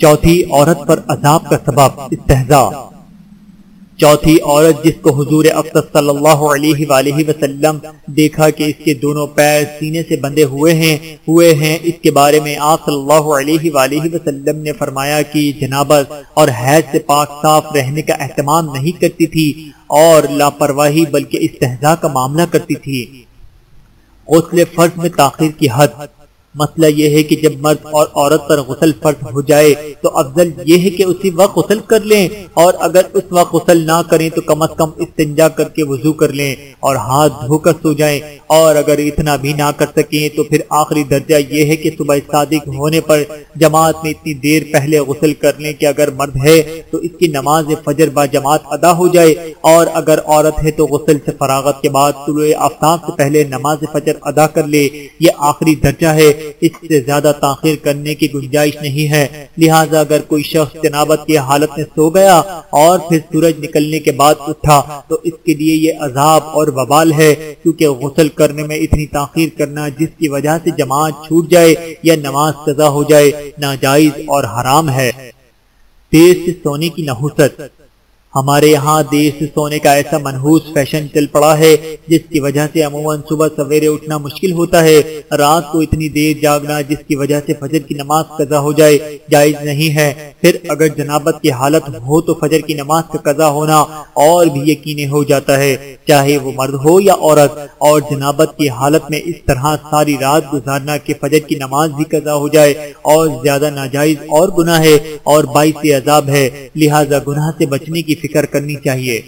چوتھی عورت پر عذاب کا سبب استحضا چوتھی عورت جس کو حضور اقدس صلی اللہ علیہ وآلہ وسلم دیکھا کہ اس کے دونوں پیر سینے سے بندے ہوئے ہیں ہوئے ہیں، اس کے بارے میں آپ صلی اللہ علیہ وآلہ وسلم نے فرمایا کہ جنابت اور حیض سے پاک صاف رہنے کا اہتمام نہیں کرتی تھی اور لاپرواہی بلکہ استحضاء کا معاملہ کرتی تھی۔ غسل فرض میں تاخیر کی حد مسئلہ یہ ہے کہ جب مرد اور عورت پر غسل فرض ہو جائے تو افضل یہ ہے کہ اسی وقت غسل کر لیں اور اگر اس وقت غسل نہ کریں تو کم از کم استنجا کر کے وضو کر لیں اور ہاتھ دھو کر سو جائیں اور اگر اتنا بھی نہ کر سکیں تو پھر آخری درجہ یہ ہے کہ صبح صادق ہونے پر جماعت میں اتنی دیر پہلے غسل کر لیں کہ اگر مرد ہے تو اس کی نماز فجر با جماعت ادا ہو جائے اور اگر عورت ہے تو غسل سے فراغت کے بعد طلوع آفتاب سے پہلے نماز فجر ادا کر لے، یہ آخری درجہ ہے۔ اس سے زیادہ تاخیر کرنے کی گنجائش نہیں ہے۔ لہٰذا اگر کوئی شخص جنابت کی حالت میں سو گیا اور پھر سورج نکلنے کے بعد اٹھا، تو اس کے لیے یہ عذاب اور وبال ہے، کیونکہ غسل کرنے میں اتنی تاخیر کرنا جس کی وجہ سے جماعت چھوٹ جائے یا نماز سزا ہو جائے، ناجائز اور حرام ہے۔ دیر سے سونے کی نحوست۔ ہمارے یہاں دیر سے سونے کا ایسا منحوس فیشن چل پڑا ہے، جس کی وجہ سے عموماً صبح سویرے اٹھنا مشکل ہوتا ہے، رات کو اتنی دیر جاگنا جس کی وجہ سے فجر کی نماز قضا ہو جائے جائز نہیں ہے۔ پھر اگر جنابت کی حالت ہو تو فجر کی نماز کا قضا ہونا اور بھی یقینی ہو جاتا ہے۔ چاہے وہ مرد ہو یا عورت، اور جنابت کی حالت میں اس طرح ساری رات گزارنا کہ فجر کی نماز بھی قضا ہو جائے، اور زیادہ ناجائز اور گناہ ہے اور باعث عذاب ہے۔ لہٰذا گناہ سے بچنے کی فکر کرنی چاہیے۔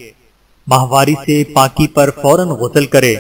ماہواری سے پاکی پر فوراً غسل کرے۔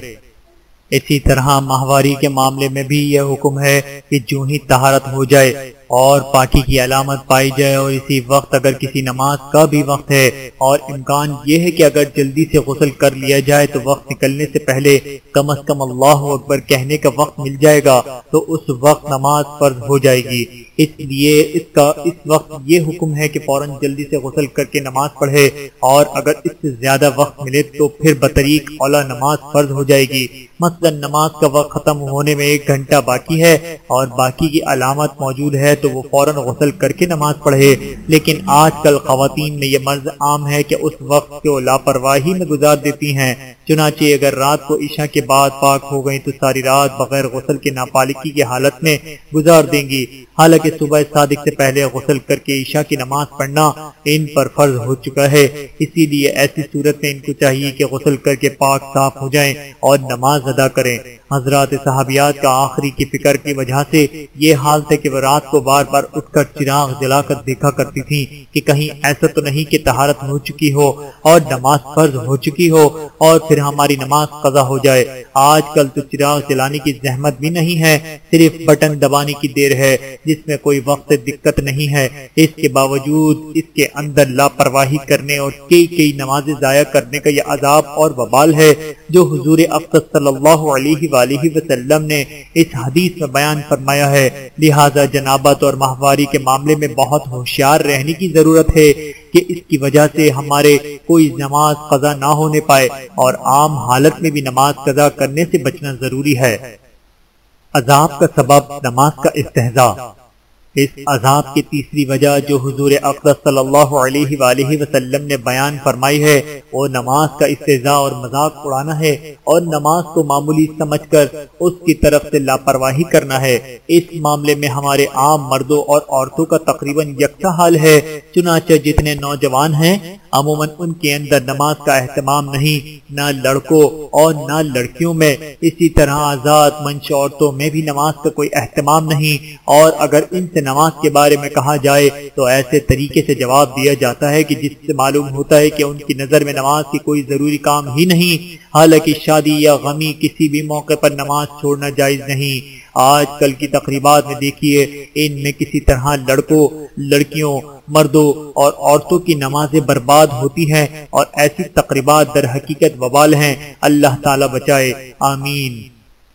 اسی طرح ماہواری کے معاملے میں بھی یہ حکم ہے کہ جو ہی تہارت ہو جائے اور پاکی کی علامت پائی جائے اور اسی وقت اگر کسی نماز کا بھی وقت ہے اور امکان یہ ہے کہ اگر جلدی سے غسل کر لیا جائے تو وقت نکلنے سے پہلے کم از کم اللہ اکبر کہنے کا وقت مل جائے گا تو اس وقت نماز فرض ہو جائے گی۔ اس لیے اس کا اس وقت یہ حکم ہے کہ فوراً جلدی سے غسل کر کے نماز پڑھے اور اگر اس سے زیادہ وقت ملے تو پھر بطریق اولا نماز فرض ہو جائے گی۔ مثلا نماز کا وقت ختم ہونے میں ایک گھنٹہ باقی ہے اور باقی کی علامت موجود ہے تو وہ فوراً غسل کر کے نماز پڑھے۔ لیکن آج کل خواتین میں یہ مرض عام ہے کہ اس وقت کو لاپرواہی میں گزار دیتی ہیں۔ چنانچہ اگر رات کو عشاء کے بعد پاک ہو گئی تو ساری رات بغیر غسل کے ناپالکی کی حالت میں گزار دیں گی۔ حالانکہ صبح صادق سے پہلے غسل کر کے عشاء کی نماز پڑھنا ان پر فرض ہو چکا ہے۔ اسی لیے ایسی صورت میں ان کو چاہیے کہ غسل کر کے پاک صاف ہو جائیں اور نماز ادا کریں۔ حضرات صحابیات کا آخری کی فکر کی وجہ سے یہ حال تھے کہ وہ رات کو بار بار اٹھ کر چراغ جلا کر دیکھا کرتی تھی کہ کہیں ایسا تو نہیں کہ تہارت ہو چکی ہو اور نماز فرض ہو چکی ہو اور پھر ہماری نماز قضا ہو جائے۔ آج کل تو چراغ جلانے کی زحمت بھی نہیں ہے، صرف بٹن دبانے کی دیر ہے، جس میں کوئی وقت دقت نہیں ہے۔ اس کے باوجود اس کے اندر لاپرواہی کرنے اور کئی کئی نمازیں ضائع کرنے کا یہ عذاب اور وبال ہے۔ جو حضور افسد صلی اللہ علیہ وآلہ وسلم نے اس حدیث میں بیان فرمایا ہے۔ لہذا جنابت اور ماہواری کے معاملے میں بہت ہوشیار رہنے کی ضرورت ہے۔ کہ اس کی وجہ سے ہمارے کوئی نماز قضا نہ ہونے پائے اور عام حالت میں بھی نماز قضا کرنے سے بچنا ضروری ہے۔ عذاب کا سبب نماز کا استحضاء۔ اس عذاب کی تیسری وجہ جو حضور اقدس صلی اللہ علیہ وآلہ وسلم نے بیان فرمائی ہے، وہ نماز کا استضاء اور مذاق اڑانا ہے اور نماز کو معمولی سمجھ کر اس کی طرف سے لاپرواہی کرنا ہے۔ اس معاملے میں ہمارے عام مردوں اور عورتوں کا تقریباً یکساں حال ہے۔ چنانچہ جتنے نوجوان ہیں، عموماً ان کے اندر نماز کا اہتمام نہیں، نہ لڑکوں اور نہ لڑکیوں میں۔ اسی طرح آزاد، منش عورتوں میں بھی نماز کا کوئی اہتمام نہیں۔ اور اگر ان سے نماز کے بارے میں کہا جائے تو ایسے طریقے سے جواب دیا جاتا ہے کہ جس سے معلوم ہوتا ہے کہ ان کی نظر میں نماز کی کوئی ضروری کام ہی نہیں، حالانکہ شادی یا غمی کسی بھی موقع پر نماز چھوڑنا جائز نہیں۔ آج کل کی تقریبات میں دیکھیے، ان میں کسی طرح لڑکوں، لڑکیوں، مردوں اور عورتوں کی نمازیں برباد ہوتی ہیں اور ایسی تقریبات در حقیقت وبال ہیں۔ اللہ تعالی بچائے۔ آمین۔